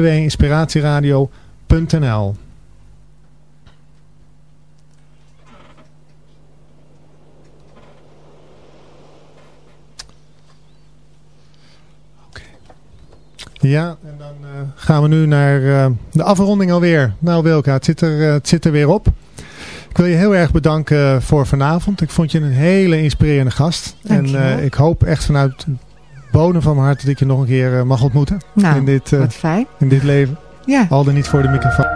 www.inspiratieradio.nl Ja, en dan uh, gaan we nu naar uh, de afronding alweer. Nou Wilka, het zit, er, uh, het zit er weer op. Ik wil je heel erg bedanken voor vanavond. Ik vond je een hele inspirerende gast. En ik hoop echt vanuit bodem van mijn hart dat ik je nog een keer mag ontmoeten. Nou, in dit, wat fijn. In dit leven. Ja. Al dan niet voor de microfoon.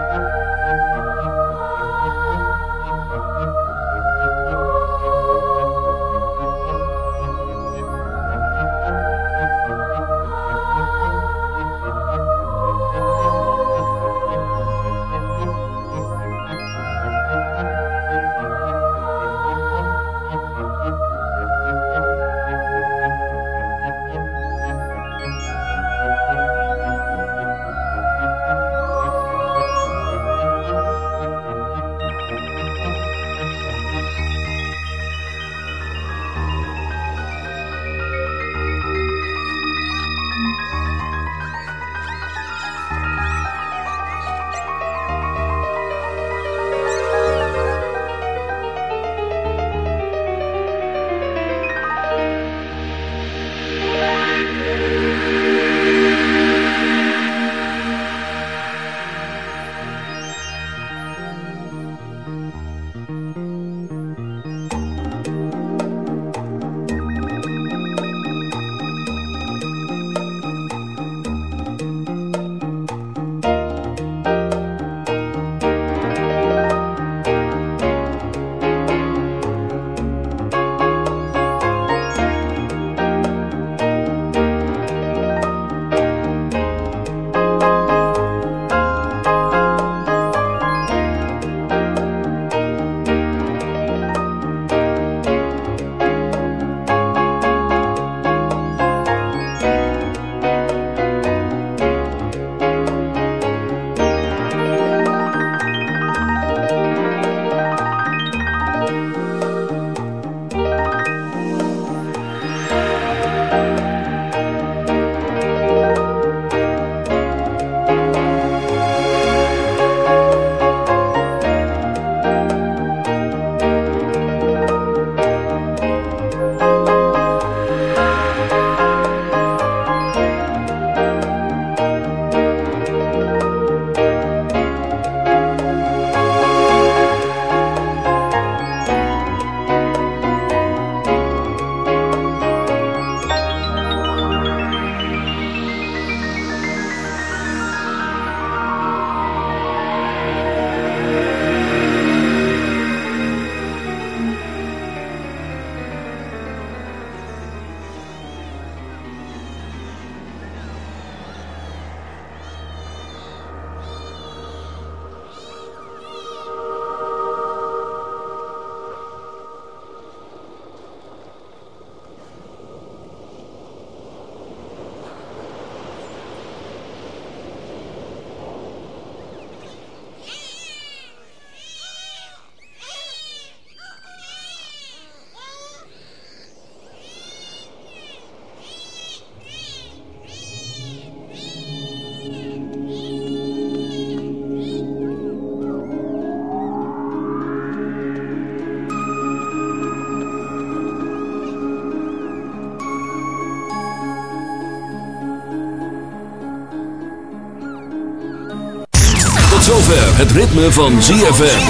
Zover het ritme van ZFM.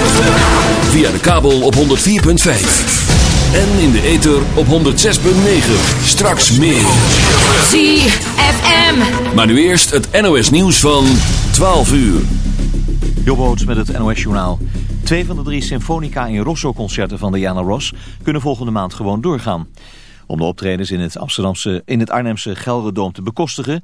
Via de kabel op 104.5. En in de ether op 106.9. Straks meer. ZFM. Maar nu eerst het NOS nieuws van 12 uur. Jobboots met het NOS journaal. Twee van de drie Symfonica in Rosso-concerten van Diana Ross kunnen volgende maand gewoon doorgaan. Om de optredens in het, Amsterdamse, in het Arnhemse Gelderdoom te bekostigen...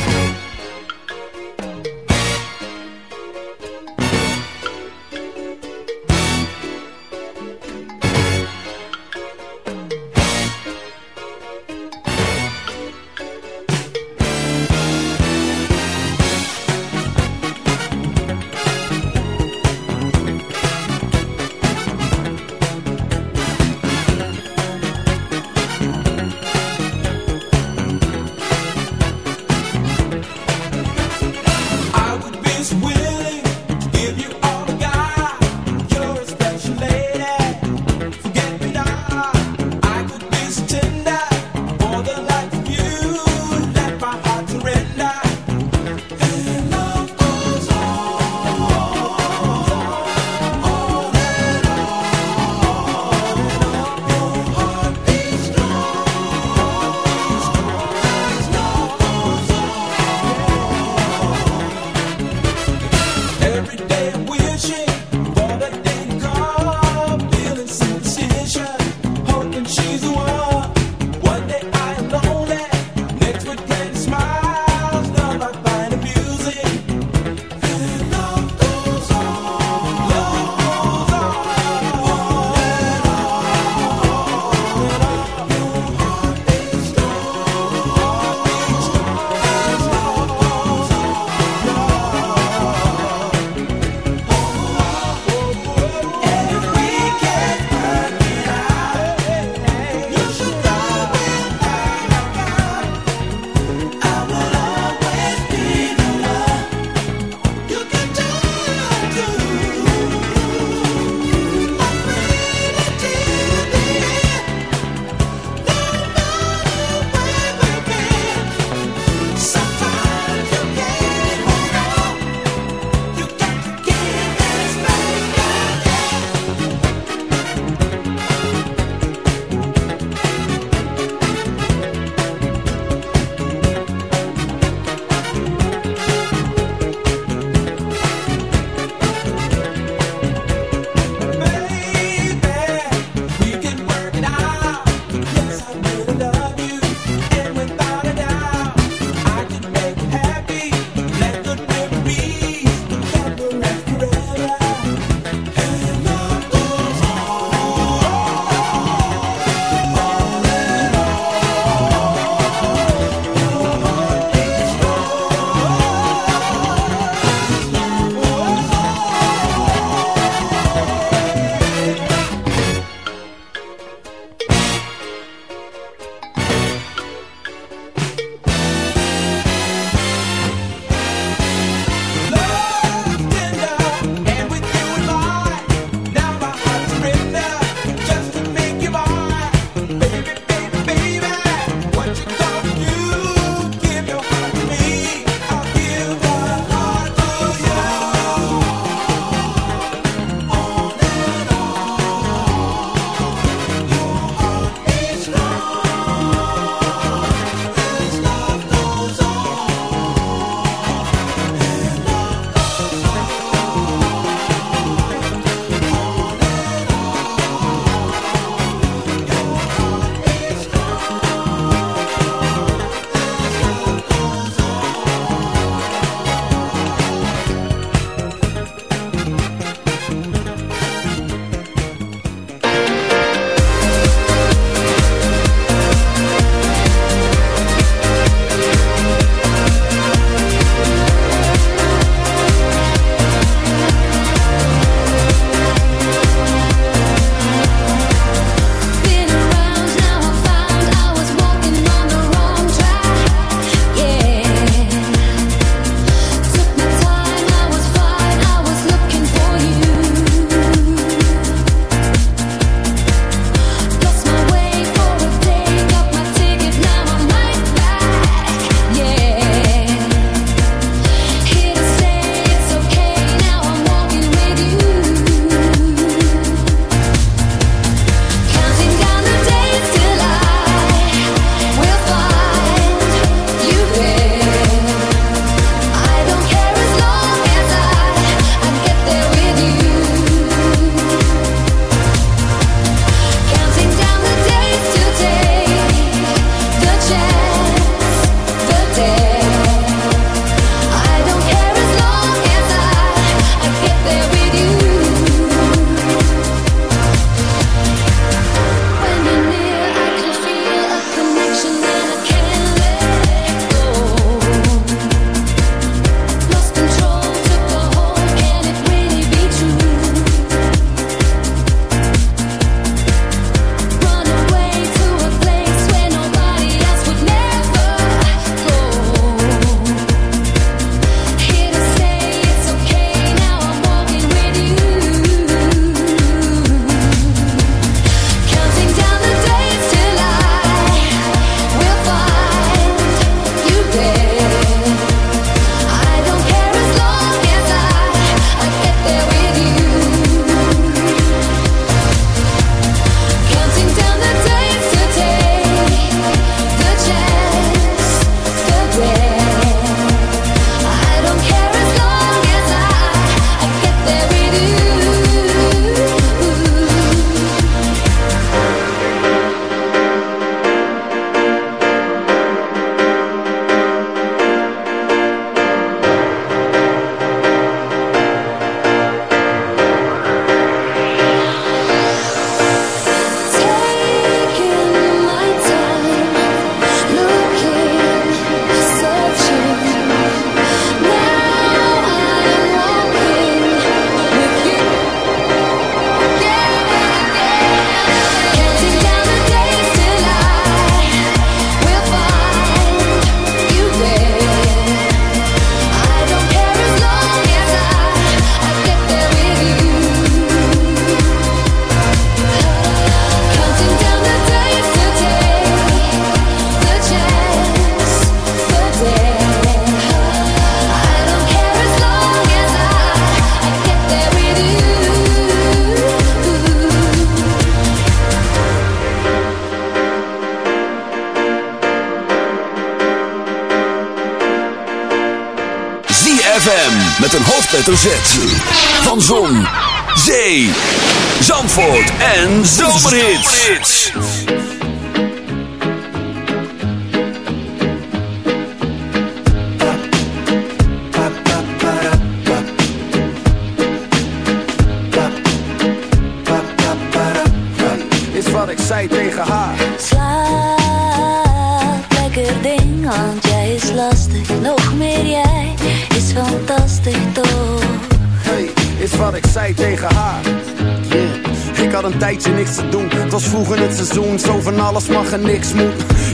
Tijdje niks te doen. Het was vroeg in het seizoen, zo van alles mag en niks moet.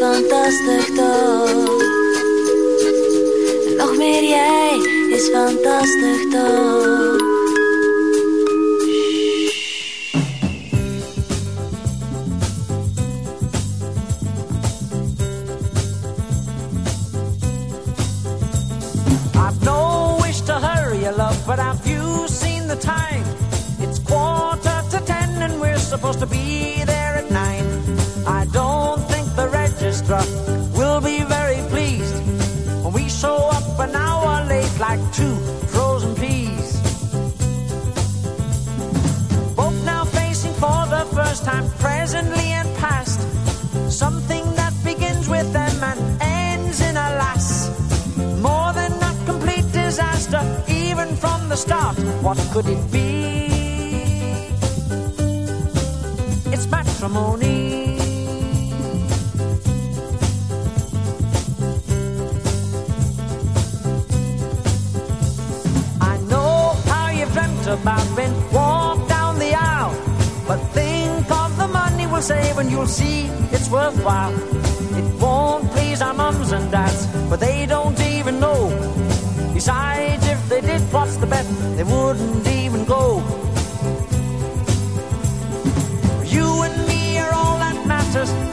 Fantastisch toch? Nog meer jij is fantastisch toch? I've no wish to hurry love, but have you seen the time? It's quarter to ten and we're supposed to be there the start. What could it be? It's matrimony. I know how you've dreamt about being walked down the aisle, but think of the money we'll save and you'll see it's worthwhile. It won't please our mums and dads, but they don't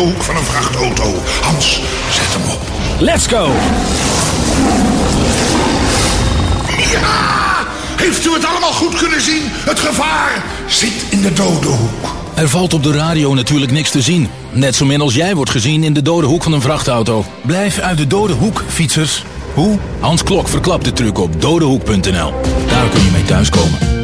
hoek van een vrachtauto. Hans, zet hem op. Let's go! Ja! Heeft u het allemaal goed kunnen zien? Het gevaar zit in de dode hoek. Er valt op de radio natuurlijk niks te zien. Net zo min als jij wordt gezien in de dode hoek van een vrachtauto. Blijf uit de dode hoek, fietsers. Hoe? Hans Klok verklapt de truc op dodehoek.nl. Daar kun je mee thuiskomen.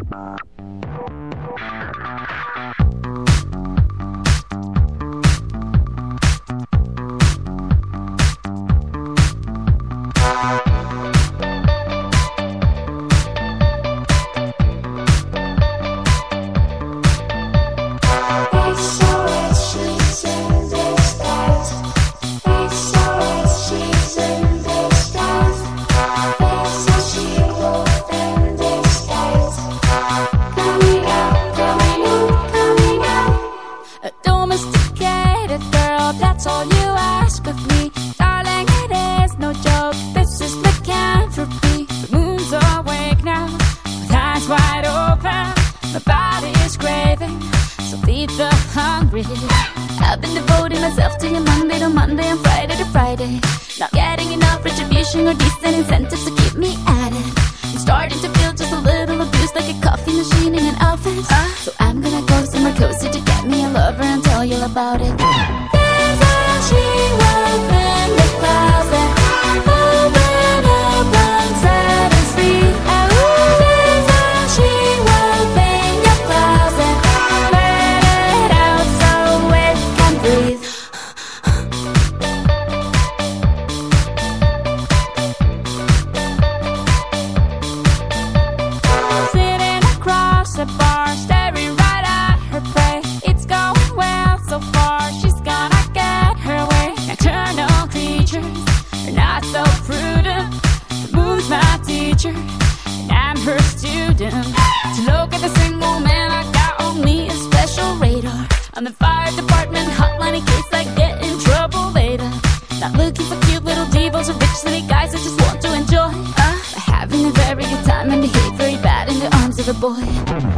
A Not looking for cute little divas or rich city guys I just want to enjoy. Uh, having a very good time and behave very bad in the arms of a boy.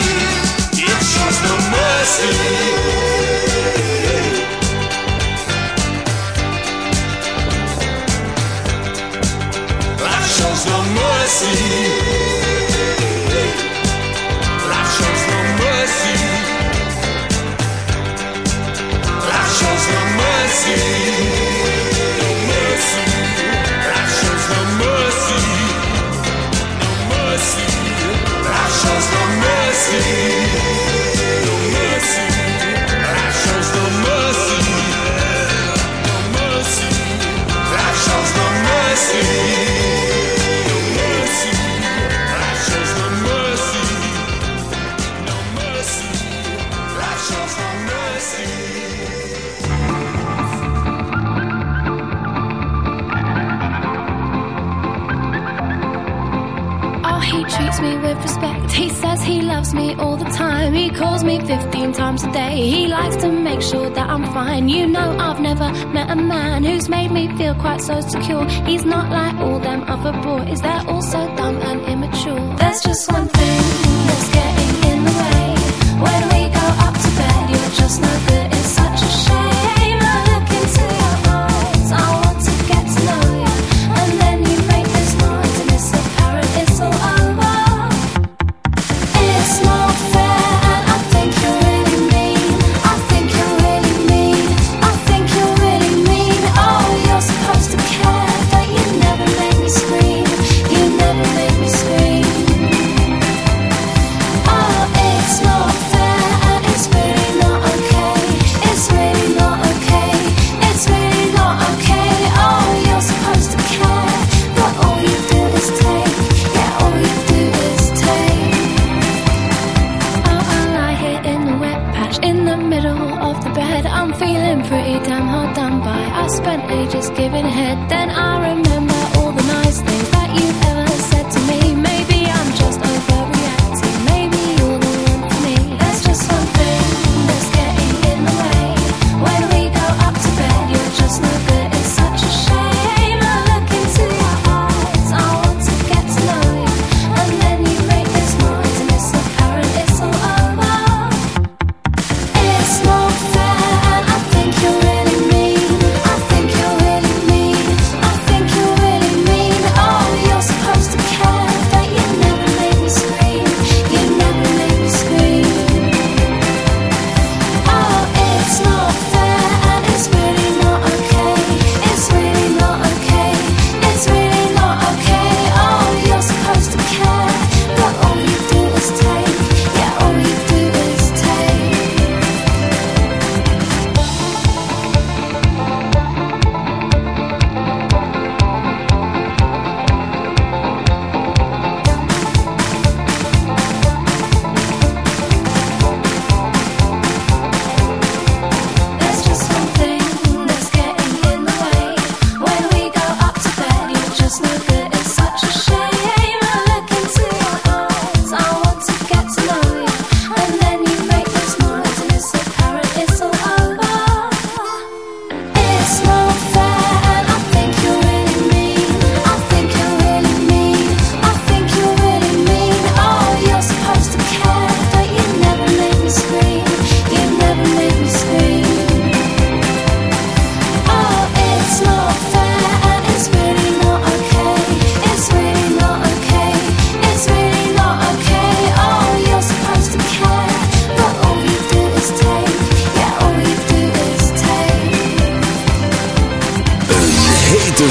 So secure. He's not like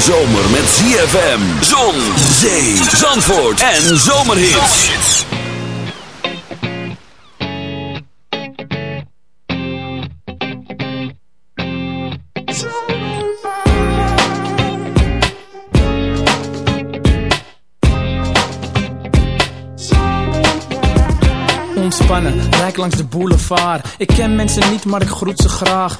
zomer met ZFM, zon, zee, zandvoort en zomerhits. Ontspannen, rijk langs de boulevard. Ik ken mensen niet, maar ik groet ze graag.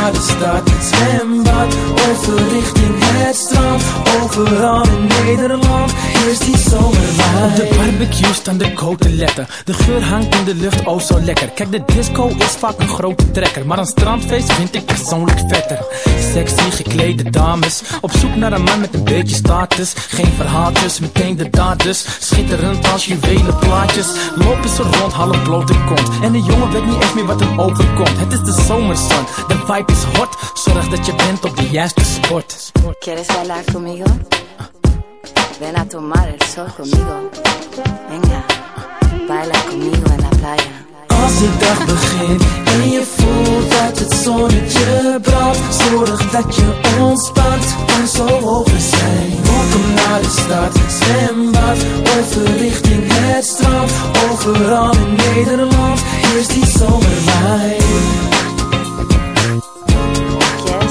Naar de stad, het zwembad. Over richting het strand. Overal in Nederland is die zomerwijn. De barbecue staan de koteletten. De geur hangt in de lucht, oh zo lekker. Kijk, de disco is vaak een grote trekker. Maar een strandfeest vind ik persoonlijk vetter. Sexy geklede dames. Op zoek naar een man met een beetje status. Geen verhaaltjes, meteen de daders. Schitterend als juwelen plaatjes. Lopen ze rond, half blote kont. En de jongen weet niet echt meer wat hem overkomt. Het is de zomerzon, de vibe is hot. Zorg dat je bent op de juiste sport. ¿Quieres bailar conmigo? Ven a tomar el sol conmigo. Venga, baila conmigo en la playa. Als de dag begint en je voelt dat het zonnetje brandt Zorg dat je ontspant en zo over zijn Welkom naar de stad, zwembad zwembad, over richting het strand. Overal in Nederland is die zomerwijn.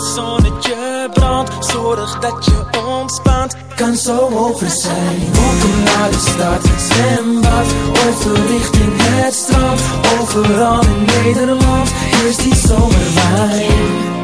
zonnetje brandt, zorg dat je ontspant. Kan zo over zijn. Welkom naar de stad, zwembad, over richting het strand. Overal in Nederland is die zomerwijn.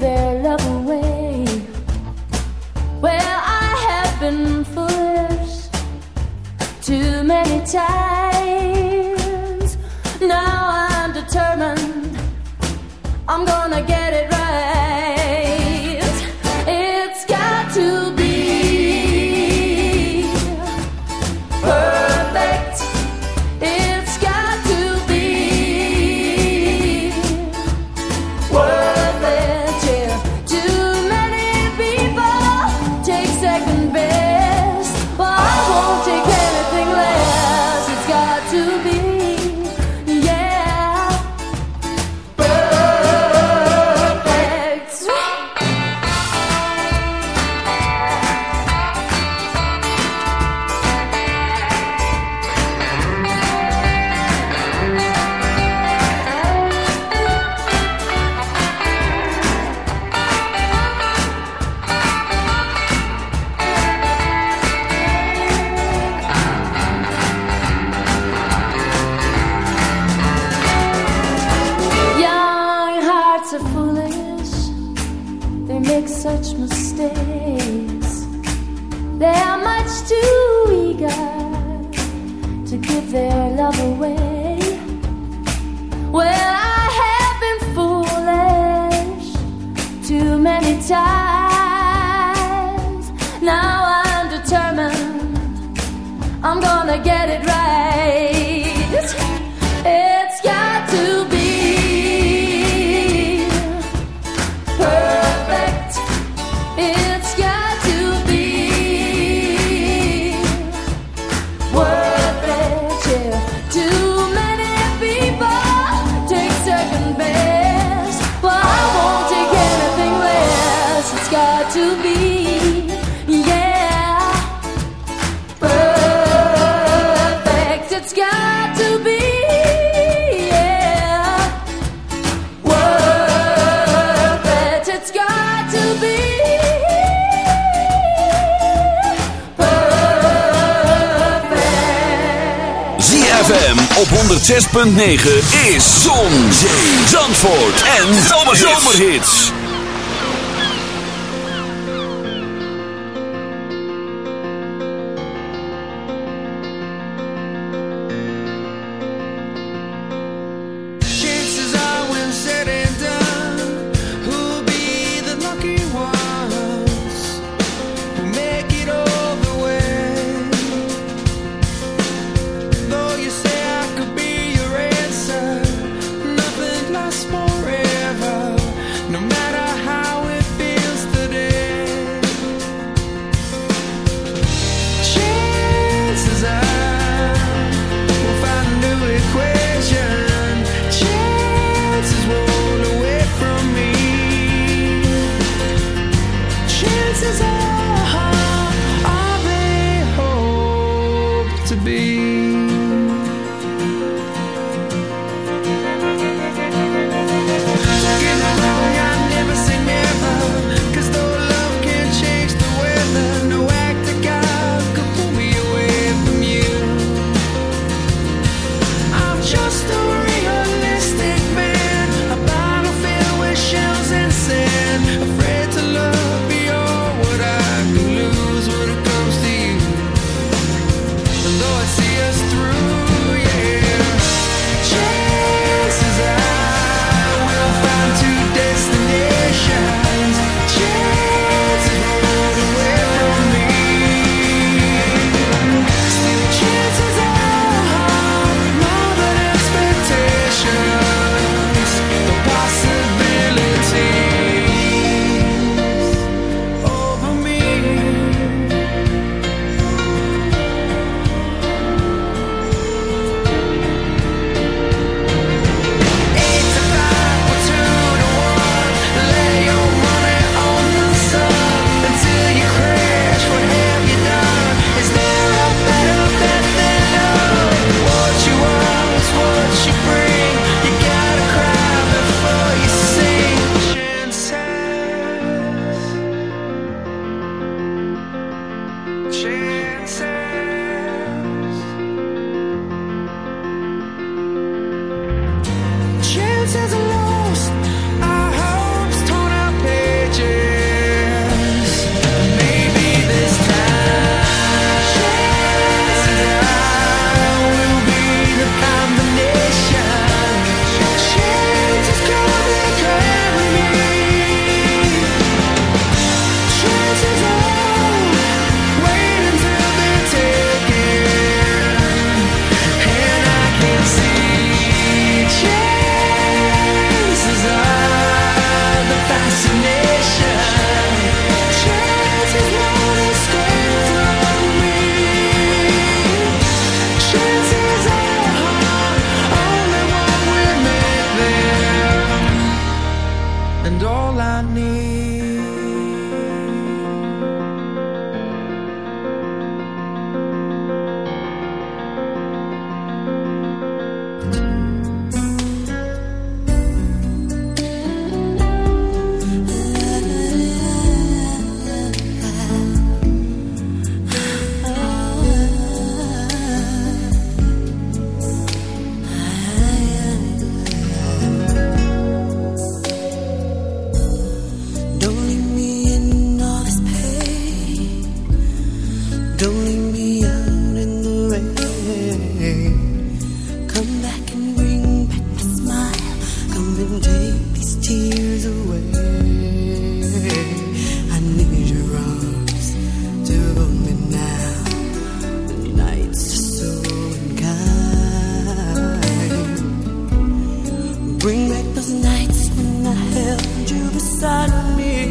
Their love 106.9 no matter inside of me.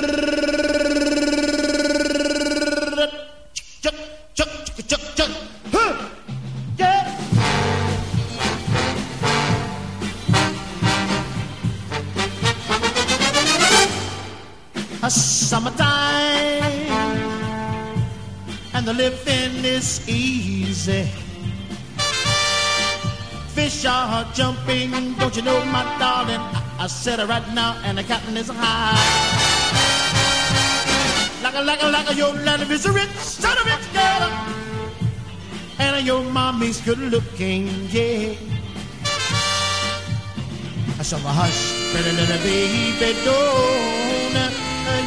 the living is easy. Fish are jumping, don't you know, my darling? I, I said it right now, and the cotton is high. Like a, like a, like a, your life is a rich, son of rich girl. And your mommy's good looking, yeah. I So hush, baby, baby, don't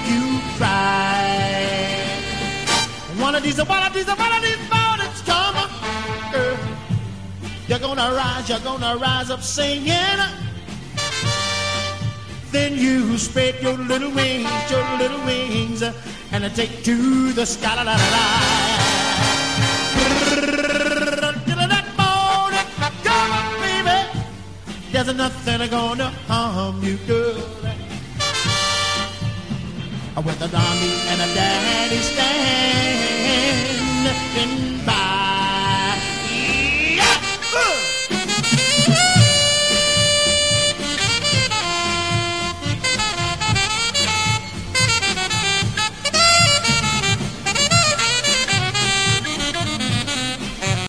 you cry. One of these, one of these, one of these mornings come, girl. You're gonna rise, you're gonna rise up singing. Then you spread your little wings, your little wings, and take to the sky. La, la, la, la. That morning, come baby. There's nothing gonna harm you, girl. With a mommy and a daddy standing by.